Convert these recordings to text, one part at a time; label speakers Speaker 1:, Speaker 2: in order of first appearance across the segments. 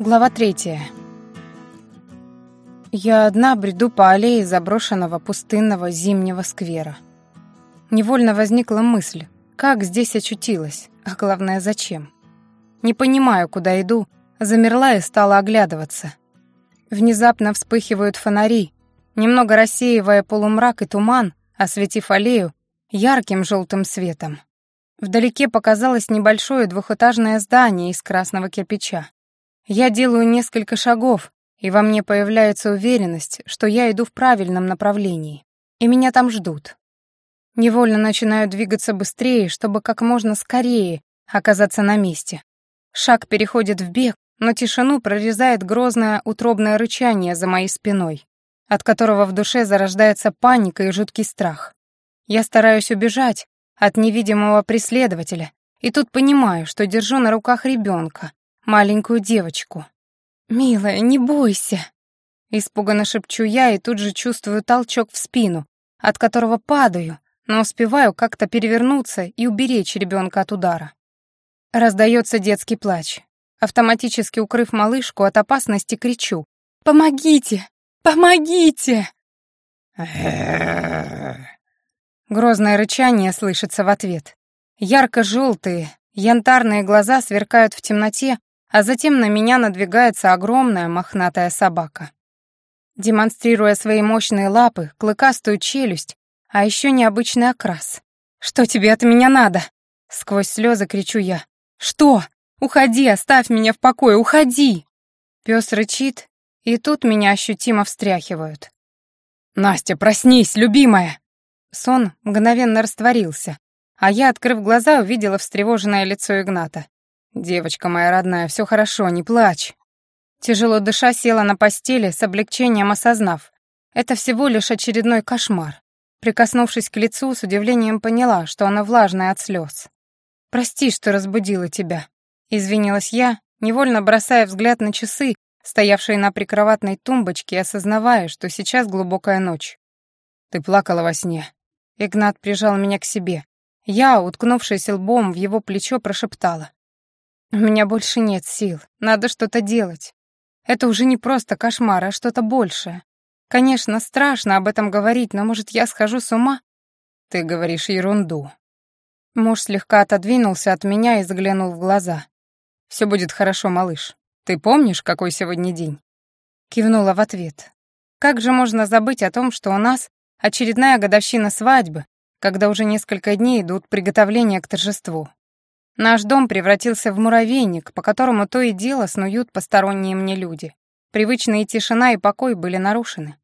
Speaker 1: Глава третья. Я одна бреду по аллее заброшенного пустынного зимнего сквера. Невольно возникла мысль, как здесь очутилась, а главное, зачем. Не понимаю, куда иду, замерла и стала оглядываться. Внезапно вспыхивают фонари, немного рассеивая полумрак и туман, осветив аллею ярким желтым светом. Вдалеке показалось небольшое двухэтажное здание из красного кирпича. Я делаю несколько шагов, и во мне появляется уверенность, что я иду в правильном направлении, и меня там ждут. Невольно начинаю двигаться быстрее, чтобы как можно скорее оказаться на месте. Шаг переходит в бег, но тишину прорезает грозное утробное рычание за моей спиной, от которого в душе зарождается паника и жуткий страх. Я стараюсь убежать от невидимого преследователя, и тут понимаю, что держу на руках ребенка, маленькую девочку. «Милая, не бойся!» Испуганно шепчу я и тут же чувствую толчок в спину, от которого падаю, но успеваю как-то перевернуться и уберечь ребенка от удара. Раздается детский плач. Автоматически укрыв малышку от опасности, кричу. «Помогите! Помогите!» Грозное рычание слышится в ответ. Ярко-желтые, янтарные глаза сверкают в темноте, а затем на меня надвигается огромная мохнатая собака. Демонстрируя свои мощные лапы, клыкастую челюсть, а еще необычный окрас. «Что тебе от меня надо?» Сквозь слезы кричу я. «Что? Уходи, оставь меня в покое, уходи!» Пес рычит, и тут меня ощутимо встряхивают. «Настя, проснись, любимая!» Сон мгновенно растворился, а я, открыв глаза, увидела встревоженное лицо Игната. «Девочка моя родная, все хорошо, не плачь». Тяжело дыша села на постели, с облегчением осознав. Это всего лишь очередной кошмар. Прикоснувшись к лицу, с удивлением поняла, что оно влажное от слез. «Прости, что разбудила тебя», — извинилась я, невольно бросая взгляд на часы, стоявшие на прикроватной тумбочке, осознавая, что сейчас глубокая ночь. «Ты плакала во сне». Игнат прижал меня к себе. Я, уткнувшись лбом в его плечо, прошептала. У меня больше нет сил, надо что-то делать. Это уже не просто кошмар, а что-то большее. Конечно, страшно об этом говорить, но, может, я схожу с ума? Ты говоришь ерунду. Муж слегка отодвинулся от меня и заглянул в глаза. Все будет хорошо, малыш. Ты помнишь, какой сегодня день? Кивнула в ответ. Как же можно забыть о том, что у нас очередная годовщина свадьбы, когда уже несколько дней идут приготовления к торжеству? Наш дом превратился в муравейник, по которому то и дело снуют посторонние мне люди. Привычные тишина и покой были нарушены.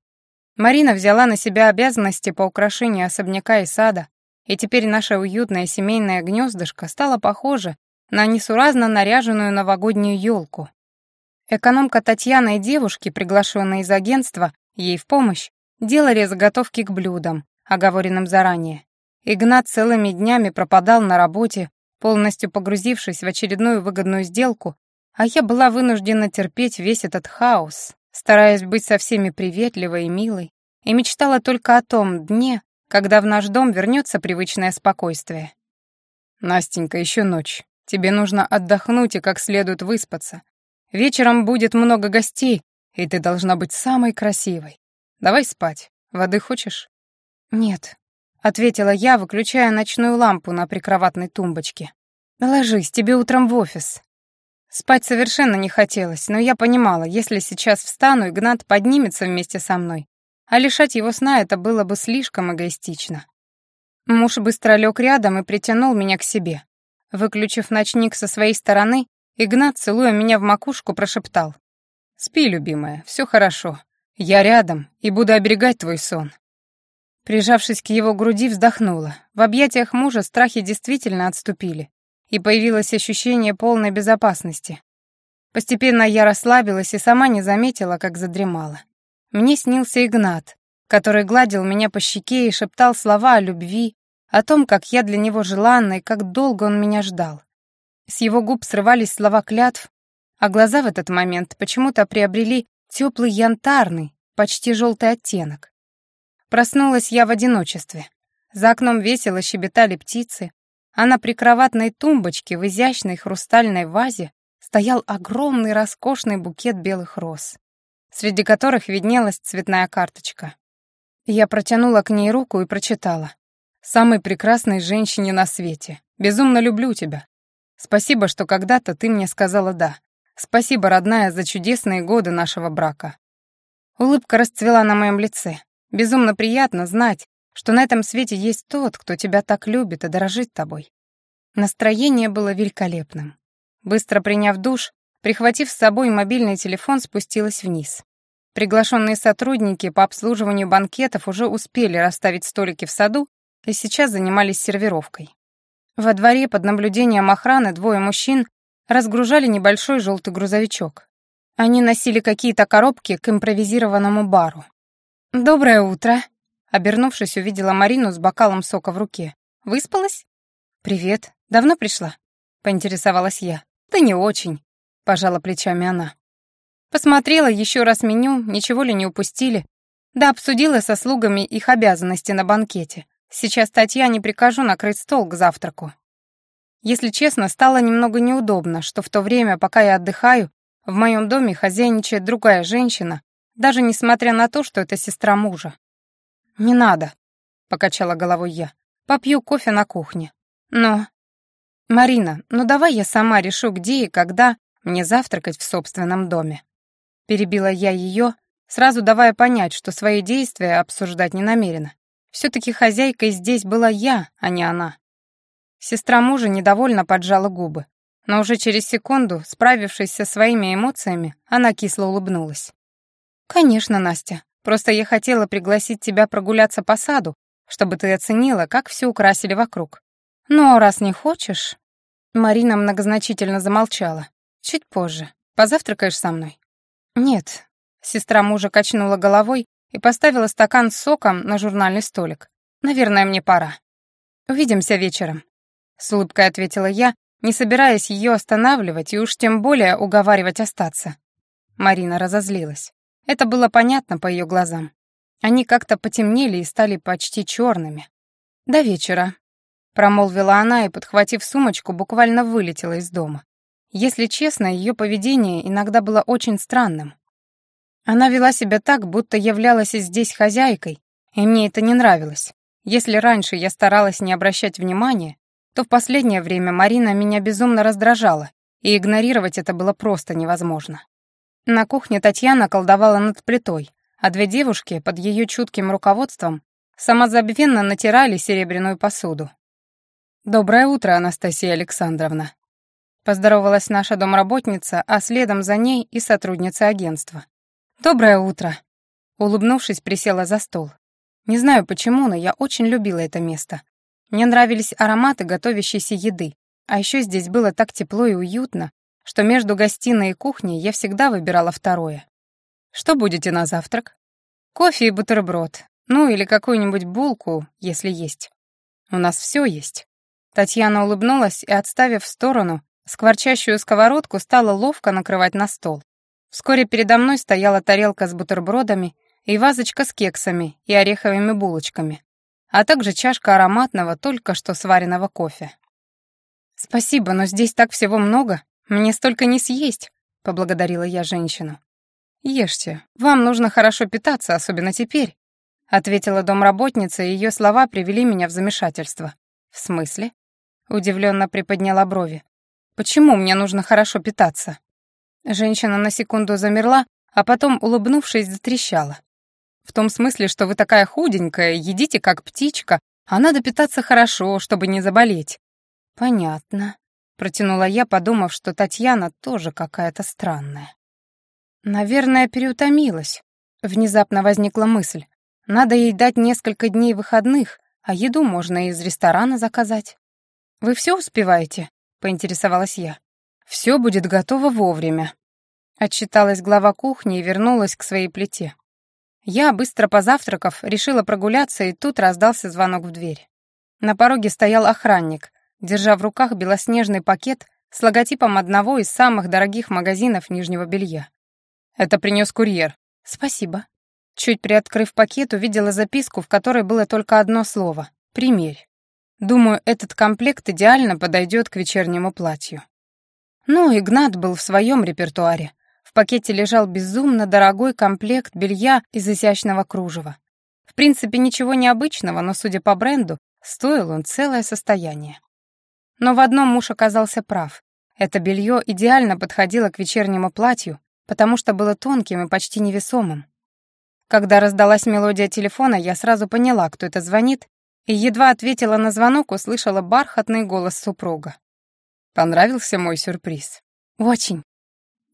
Speaker 1: Марина взяла на себя обязанности по украшению особняка и сада, и теперь наше уютное семейное гнездышко стало похоже на несуразно наряженную новогоднюю елку. Экономка Татьяна и девушки, приглашенные из агентства, ей в помощь, делали заготовки к блюдам, оговоренным заранее. Игнат целыми днями пропадал на работе, полностью погрузившись в очередную выгодную сделку, а я была вынуждена терпеть весь этот хаос, стараясь быть со всеми приветливой и милой, и мечтала только о том дне, когда в наш дом вернется привычное спокойствие. «Настенька, еще ночь. Тебе нужно отдохнуть и как следует выспаться. Вечером будет много гостей, и ты должна быть самой красивой. Давай спать. Воды хочешь?» «Нет», ответила я, выключая ночную лампу на прикроватной тумбочке. «Ложись, тебе утром в офис». Спать совершенно не хотелось, но я понимала, если сейчас встану, Игнат поднимется вместе со мной, а лишать его сна это было бы слишком эгоистично. Муж быстро лег рядом и притянул меня к себе. Выключив ночник со своей стороны, Игнат, целуя меня в макушку, прошептал. «Спи, любимая, все хорошо. Я рядом и буду оберегать твой сон. Прижавшись к его груди, вздохнула. В объятиях мужа страхи действительно отступили, и появилось ощущение полной безопасности. Постепенно я расслабилась и сама не заметила, как задремала. Мне снился Игнат, который гладил меня по щеке и шептал слова о любви, о том, как я для него желанна и как долго он меня ждал. С его губ срывались слова клятв, а глаза в этот момент почему-то приобрели теплый янтарный, почти желтый оттенок. Проснулась я в одиночестве. За окном весело щебетали птицы, а на прикроватной тумбочке в изящной хрустальной вазе стоял огромный роскошный букет белых роз, среди которых виднелась цветная карточка. Я протянула к ней руку и прочитала. «Самой прекрасной женщине на свете. Безумно люблю тебя. Спасибо, что когда-то ты мне сказала «да». Спасибо, родная, за чудесные годы нашего брака». Улыбка расцвела на моем лице. Безумно приятно знать, что на этом свете есть тот, кто тебя так любит и дорожит тобой. Настроение было великолепным. Быстро приняв душ, прихватив с собой мобильный телефон, спустилась вниз. Приглашенные сотрудники по обслуживанию банкетов уже успели расставить столики в саду и сейчас занимались сервировкой. Во дворе под наблюдением охраны двое мужчин разгружали небольшой желтый грузовичок. Они носили какие-то коробки к импровизированному бару. «Доброе утро!» Обернувшись, увидела Марину с бокалом сока в руке. «Выспалась?» «Привет. Давно пришла?» — поинтересовалась я. «Да не очень», — пожала плечами она. Посмотрела еще раз меню, ничего ли не упустили. Да обсудила со слугами их обязанности на банкете. Сейчас Татьяне прикажу накрыть стол к завтраку. Если честно, стало немного неудобно, что в то время, пока я отдыхаю, в моем доме хозяйничает другая женщина, даже несмотря на то, что это сестра мужа. «Не надо», — покачала головой я. «Попью кофе на кухне». «Но...» «Марина, ну давай я сама решу, где и когда мне завтракать в собственном доме». Перебила я ее, сразу давая понять, что свои действия обсуждать не намерена. Все-таки хозяйкой здесь была я, а не она. Сестра мужа недовольно поджала губы, но уже через секунду, справившись со своими эмоциями, она кисло улыбнулась. «Конечно, Настя. Просто я хотела пригласить тебя прогуляться по саду, чтобы ты оценила, как все украсили вокруг. Но раз не хочешь...» Марина многозначительно замолчала. «Чуть позже. Позавтракаешь со мной?» «Нет». Сестра мужа качнула головой и поставила стакан с соком на журнальный столик. «Наверное, мне пора. Увидимся вечером», — с улыбкой ответила я, не собираясь ее останавливать и уж тем более уговаривать остаться. Марина разозлилась. Это было понятно по ее глазам. Они как-то потемнели и стали почти черными. «До вечера», — промолвила она и, подхватив сумочку, буквально вылетела из дома. Если честно, ее поведение иногда было очень странным. Она вела себя так, будто являлась здесь хозяйкой, и мне это не нравилось. Если раньше я старалась не обращать внимания, то в последнее время Марина меня безумно раздражала, и игнорировать это было просто невозможно. На кухне Татьяна колдовала над плитой, а две девушки под ее чутким руководством самозабвенно натирали серебряную посуду. «Доброе утро, Анастасия Александровна», — поздоровалась наша домработница, а следом за ней и сотрудница агентства. «Доброе утро», — улыбнувшись, присела за стол. Не знаю почему, но я очень любила это место. Мне нравились ароматы готовящейся еды, а еще здесь было так тепло и уютно, что между гостиной и кухней я всегда выбирала второе. Что будете на завтрак? Кофе и бутерброд. Ну, или какую-нибудь булку, если есть. У нас все есть. Татьяна улыбнулась и, отставив в сторону, скворчащую сковородку стала ловко накрывать на стол. Вскоре передо мной стояла тарелка с бутербродами и вазочка с кексами и ореховыми булочками, а также чашка ароматного, только что сваренного кофе. «Спасибо, но здесь так всего много», «Мне столько не съесть», — поблагодарила я женщину. «Ешьте. Вам нужно хорошо питаться, особенно теперь», — ответила домработница, и ее слова привели меня в замешательство. «В смысле?» — удивленно приподняла брови. «Почему мне нужно хорошо питаться?» Женщина на секунду замерла, а потом, улыбнувшись, затрещала. «В том смысле, что вы такая худенькая, едите как птичка, а надо питаться хорошо, чтобы не заболеть». «Понятно», Протянула я, подумав, что Татьяна тоже какая-то странная. Наверное, переутомилась. Внезапно возникла мысль. Надо ей дать несколько дней выходных, а еду можно из ресторана заказать. «Вы все успеваете?» — поинтересовалась я. «Все будет готово вовремя», — отчиталась глава кухни и вернулась к своей плите. Я, быстро позавтракав, решила прогуляться, и тут раздался звонок в дверь. На пороге стоял охранник, держа в руках белоснежный пакет с логотипом одного из самых дорогих магазинов нижнего белья. «Это принес курьер». «Спасибо». Чуть приоткрыв пакет, увидела записку, в которой было только одно слово — «Примерь». Думаю, этот комплект идеально подойдет к вечернему платью. Ну, Игнат был в своем репертуаре. В пакете лежал безумно дорогой комплект белья из изящного кружева. В принципе, ничего необычного, но, судя по бренду, стоил он целое состояние. Но в одном муж оказался прав. Это белье идеально подходило к вечернему платью, потому что было тонким и почти невесомым. Когда раздалась мелодия телефона, я сразу поняла, кто это звонит, и едва ответила на звонок, услышала бархатный голос супруга. «Понравился мой сюрприз?» «Очень».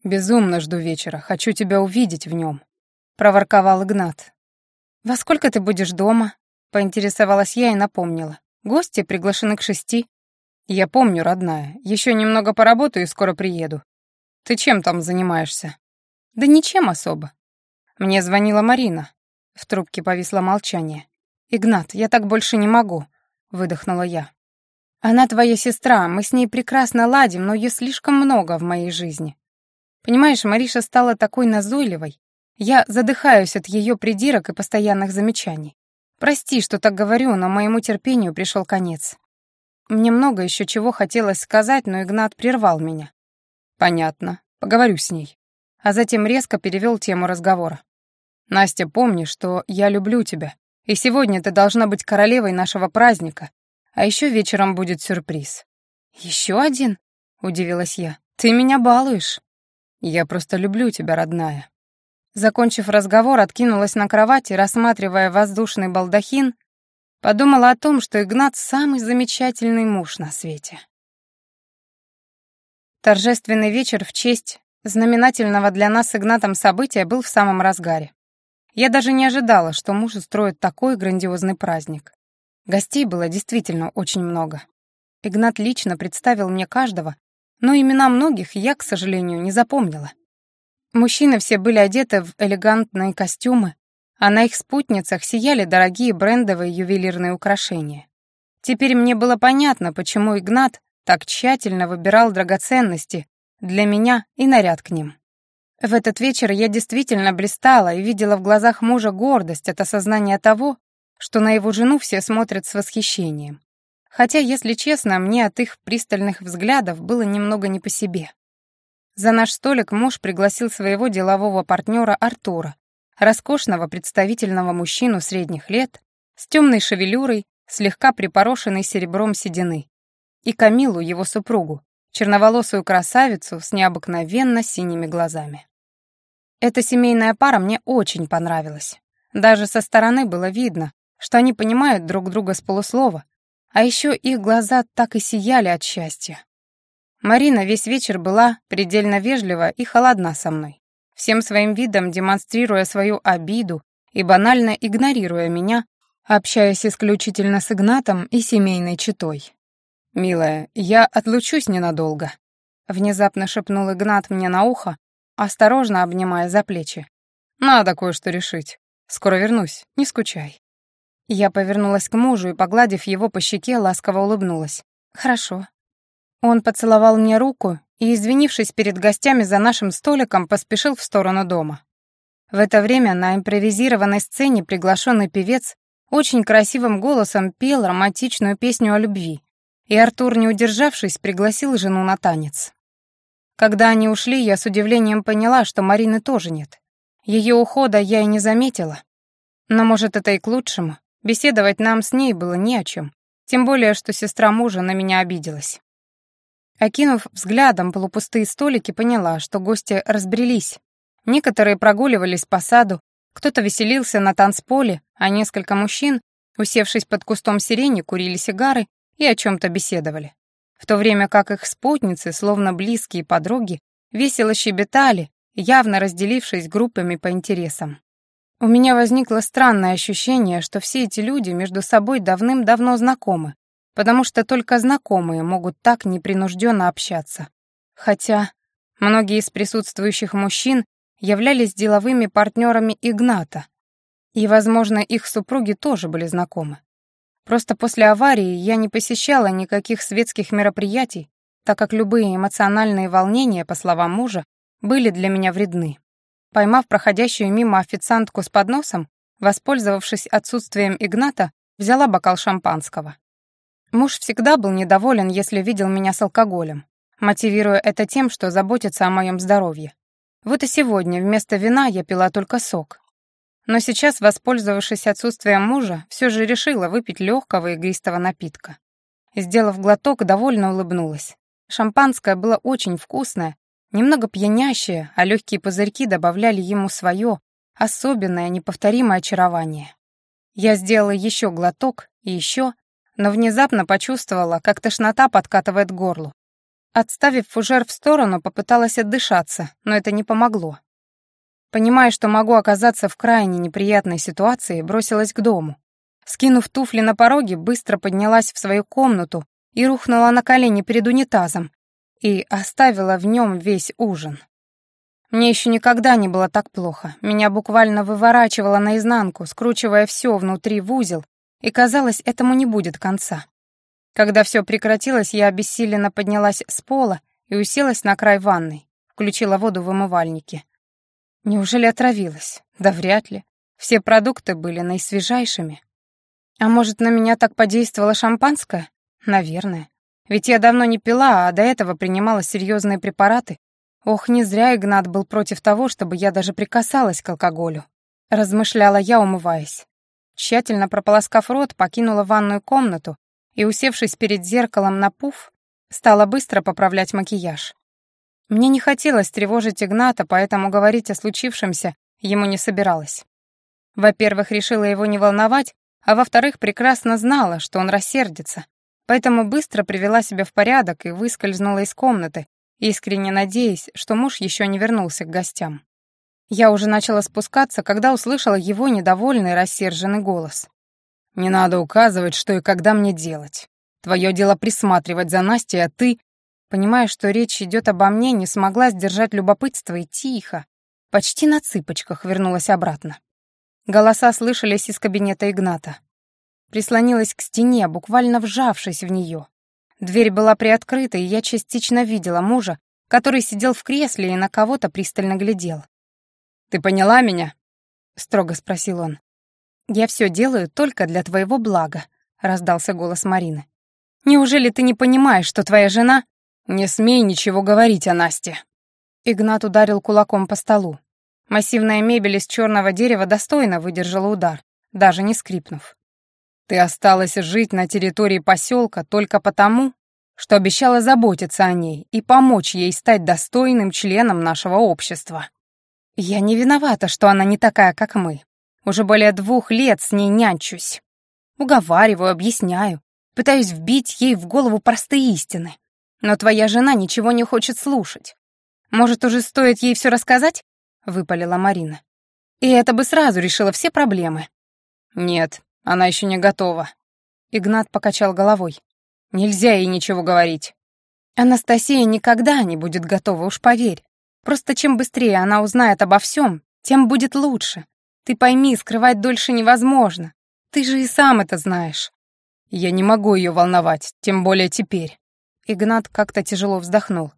Speaker 1: «Безумно жду вечера, хочу тебя увидеть в нем», — проворковал Игнат. «Во сколько ты будешь дома?» — поинтересовалась я и напомнила. «Гости приглашены к шести». «Я помню, родная. Еще немного поработаю и скоро приеду. Ты чем там занимаешься?» «Да ничем особо. Мне звонила Марина». В трубке повисло молчание. «Игнат, я так больше не могу», — выдохнула я. «Она твоя сестра, мы с ней прекрасно ладим, но ее слишком много в моей жизни. Понимаешь, Мариша стала такой назойливой. Я задыхаюсь от ее придирок и постоянных замечаний. Прости, что так говорю, но моему терпению пришел конец. Мне много еще чего хотелось сказать, но Игнат прервал меня. Понятно, поговорю с ней. А затем резко перевел тему разговора. Настя, помни, что я люблю тебя, и сегодня ты должна быть королевой нашего праздника, а еще вечером будет сюрприз». «Еще один?» — удивилась я. «Ты меня балуешь». «Я просто люблю тебя, родная». Закончив разговор, откинулась на кровати, рассматривая воздушный балдахин, подумала о том, что Игнат — самый замечательный муж на свете. Торжественный вечер в честь знаменательного для нас с Игнатом события был в самом разгаре. Я даже не ожидала, что муж устроит такой грандиозный праздник. Гостей было действительно очень много. Игнат лично представил мне каждого, но имена многих я, к сожалению, не запомнила. Мужчины все были одеты в элегантные костюмы, а на их спутницах сияли дорогие брендовые ювелирные украшения. Теперь мне было понятно, почему Игнат так тщательно выбирал драгоценности для меня и наряд к ним. В этот вечер я действительно блистала и видела в глазах мужа гордость от осознания того, что на его жену все смотрят с восхищением. Хотя, если честно, мне от их пристальных взглядов было немного не по себе. За наш столик муж пригласил своего делового партнера Артура, роскошного представительного мужчину средних лет, с темной шевелюрой, слегка припорошенной серебром седины, и Камилу, его супругу, черноволосую красавицу с необыкновенно синими глазами. Эта семейная пара мне очень понравилась. Даже со стороны было видно, что они понимают друг друга с полуслова, а еще их глаза так и сияли от счастья. Марина весь вечер была предельно вежлива и холодна со мной, всем своим видом демонстрируя свою обиду и банально игнорируя меня, общаясь исключительно с Игнатом и семейной четой. «Милая, я отлучусь ненадолго», — внезапно шепнул Игнат мне на ухо, осторожно обнимая за плечи. «Надо кое-что решить. Скоро вернусь, не скучай». Я повернулась к мужу и, погладив его по щеке, ласково улыбнулась. «Хорошо». Он поцеловал мне руку и, извинившись перед гостями за нашим столиком, поспешил в сторону дома. В это время на импровизированной сцене приглашенный певец очень красивым голосом пел романтичную песню о любви, и Артур, не удержавшись, пригласил жену на танец. Когда они ушли, я с удивлением поняла, что Марины тоже нет. Ее ухода я и не заметила. Но, может, это и к лучшему. Беседовать нам с ней было не о чем. Тем более, что сестра мужа на меня обиделась. Окинув взглядом полупустые столики, поняла, что гости разбрелись. Некоторые прогуливались по саду, кто-то веселился на танцполе, а несколько мужчин, усевшись под кустом сирени, курили сигары и о чем-то беседовали в то время как их спутницы, словно близкие подруги, весело щебетали, явно разделившись группами по интересам. У меня возникло странное ощущение, что все эти люди между собой давным-давно знакомы, потому что только знакомые могут так непринужденно общаться. Хотя многие из присутствующих мужчин являлись деловыми партнерами Игната, и, возможно, их супруги тоже были знакомы. Просто после аварии я не посещала никаких светских мероприятий, так как любые эмоциональные волнения, по словам мужа, были для меня вредны. Поймав проходящую мимо официантку с подносом, воспользовавшись отсутствием Игната, взяла бокал шампанского. Муж всегда был недоволен, если видел меня с алкоголем. мотивируя это тем, что заботится о моем здоровье. Вот и сегодня вместо вина я пила только сок. Но сейчас, воспользовавшись отсутствием мужа, все же решила выпить легкого игристого напитка. Сделав глоток, довольно улыбнулась. Шампанское было очень вкусное, немного пьянящее, а легкие пузырьки добавляли ему свое, особенное, неповторимое очарование. Я сделала еще глоток и еще, но внезапно почувствовала, как тошнота подкатывает к горлу. Отставив фужер в сторону, попыталась отдышаться, но это не помогло. Понимая, что могу оказаться в крайне неприятной ситуации, бросилась к дому. Скинув туфли на пороге, быстро поднялась в свою комнату и рухнула на колени перед унитазом и оставила в нем весь ужин. Мне еще никогда не было так плохо. Меня буквально выворачивало наизнанку, скручивая все внутри в узел, и казалось, этому не будет конца. Когда все прекратилось, я обессиленно поднялась с пола и уселась на край ванной, включила воду в умывальнике. Неужели отравилась? Да вряд ли. Все продукты были наисвежайшими. А может, на меня так подействовало шампанское? Наверное. Ведь я давно не пила, а до этого принимала серьезные препараты. Ох, не зря Игнат был против того, чтобы я даже прикасалась к алкоголю. Размышляла я, умываясь. Тщательно прополоскав рот, покинула ванную комнату и, усевшись перед зеркалом на пуф, стала быстро поправлять макияж. Мне не хотелось тревожить Игната, поэтому говорить о случившемся ему не собиралась. Во-первых, решила его не волновать, а во-вторых, прекрасно знала, что он рассердится, поэтому быстро привела себя в порядок и выскользнула из комнаты, искренне надеясь, что муж еще не вернулся к гостям. Я уже начала спускаться, когда услышала его недовольный, рассерженный голос. «Не надо указывать, что и когда мне делать. Твое дело присматривать за Настей, а ты...» Понимая, что речь идет обо мне, не смогла сдержать любопытство и тихо, почти на цыпочках вернулась обратно. Голоса слышались из кабинета Игната. Прислонилась к стене, буквально вжавшись в нее. Дверь была приоткрыта, и я частично видела мужа, который сидел в кресле и на кого-то пристально глядел. «Ты поняла меня?» — строго спросил он. «Я все делаю только для твоего блага», — раздался голос Марины. «Неужели ты не понимаешь, что твоя жена...» «Не смей ничего говорить о Насте!» Игнат ударил кулаком по столу. Массивная мебель из черного дерева достойно выдержала удар, даже не скрипнув. «Ты осталась жить на территории поселка только потому, что обещала заботиться о ней и помочь ей стать достойным членом нашего общества. Я не виновата, что она не такая, как мы. Уже более двух лет с ней нянчусь. Уговариваю, объясняю, пытаюсь вбить ей в голову простые истины. Но твоя жена ничего не хочет слушать. Может, уже стоит ей все рассказать? Выпалила Марина. И это бы сразу решило все проблемы. Нет, она еще не готова. Игнат покачал головой. Нельзя ей ничего говорить. Анастасия никогда не будет готова, уж поверь. Просто чем быстрее она узнает обо всем, тем будет лучше. Ты пойми, скрывать дольше невозможно. Ты же и сам это знаешь. Я не могу ее волновать, тем более теперь. Игнат как-то тяжело вздохнул.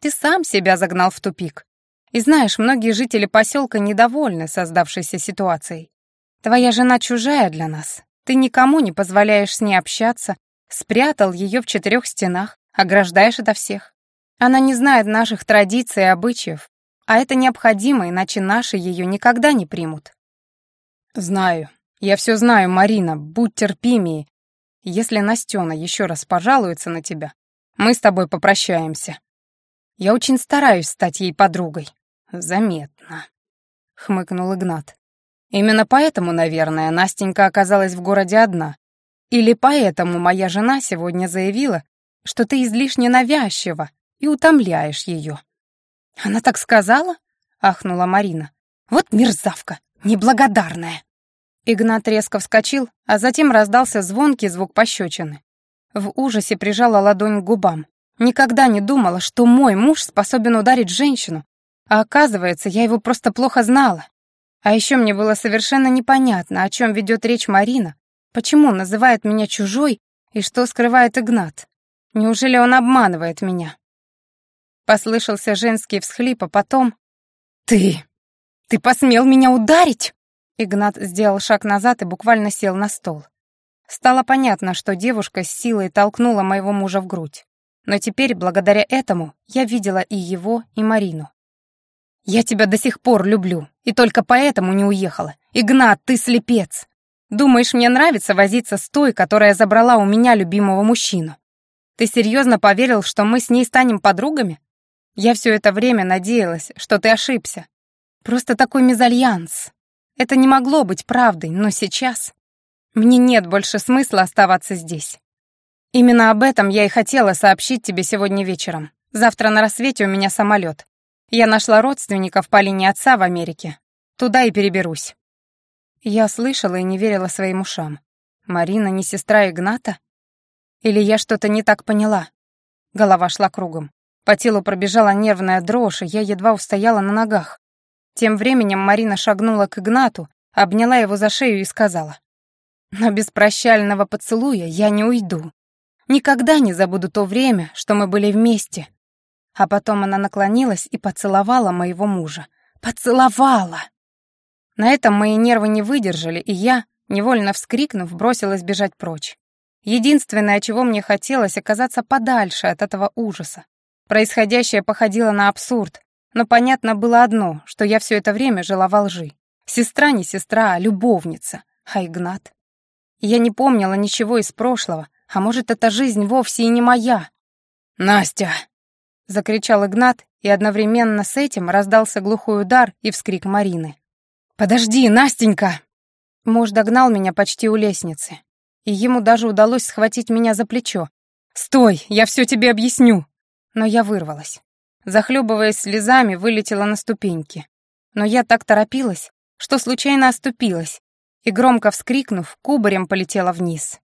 Speaker 1: «Ты сам себя загнал в тупик. И знаешь, многие жители поселка недовольны создавшейся ситуацией. Твоя жена чужая для нас. Ты никому не позволяешь с ней общаться, спрятал ее в четырех стенах, ограждаешь ото всех. Она не знает наших традиций и обычаев, а это необходимо, иначе наши ее никогда не примут». «Знаю. Я все знаю, Марина. Будь терпимее. Если Настена еще раз пожалуется на тебя, мы с тобой попрощаемся. Я очень стараюсь стать ей подругой. Заметно. Хмыкнул Игнат. Именно поэтому, наверное, Настенька оказалась в городе одна. Или поэтому моя жена сегодня заявила, что ты излишне навязчива и утомляешь ее. Она так сказала? Ахнула Марина. Вот мерзавка, неблагодарная. Игнат резко вскочил, а затем раздался звонкий звук пощечины. В ужасе прижала ладонь к губам. Никогда не думала, что мой муж способен ударить женщину, а оказывается, я его просто плохо знала. А еще мне было совершенно непонятно, о чем ведет речь Марина, почему называет меня чужой и что скрывает Игнат. Неужели он обманывает меня? Послышался женский всхлип, а потом... «Ты! Ты посмел меня ударить?» Игнат сделал шаг назад и буквально сел на стол. Стало понятно, что девушка с силой толкнула моего мужа в грудь. Но теперь, благодаря этому, я видела и его, и Марину. «Я тебя до сих пор люблю, и только поэтому не уехала. Игнат, ты слепец! Думаешь, мне нравится возиться с той, которая забрала у меня любимого мужчину? Ты серьезно поверил, что мы с ней станем подругами? Я все это время надеялась, что ты ошибся. Просто такой мезальянс. Это не могло быть правдой, но сейчас... Мне нет больше смысла оставаться здесь. Именно об этом я и хотела сообщить тебе сегодня вечером. Завтра на рассвете у меня самолет. Я нашла родственников по линии отца в Америке. Туда и переберусь. Я слышала и не верила своим ушам. Марина не сестра Игната? Или я что-то не так поняла? Голова шла кругом. По телу пробежала нервная дрожь, и я едва устояла на ногах. Тем временем Марина шагнула к Игнату, обняла его за шею и сказала. «Но без прощального поцелуя я не уйду. Никогда не забуду то время, что мы были вместе». А потом она наклонилась и поцеловала моего мужа. Поцеловала! На этом мои нервы не выдержали, и я, невольно вскрикнув, бросилась бежать прочь. Единственное, чего мне хотелось, оказаться подальше от этого ужаса. Происходящее походило на абсурд, но понятно было одно, что я все это время жила во лжи. Сестра не сестра, а любовница. А Игнат? Я не помнила ничего из прошлого, а может, эта жизнь вовсе и не моя. «Настя!» — закричал Игнат, и одновременно с этим раздался глухой удар и вскрик Марины. «Подожди, Настенька!» Муж догнал меня почти у лестницы, и ему даже удалось схватить меня за плечо. «Стой, я все тебе объясню!» Но я вырвалась захлебываясь слезами, вылетела на ступеньки. Но я так торопилась, что случайно оступилась, и, громко вскрикнув, кубарем полетела вниз.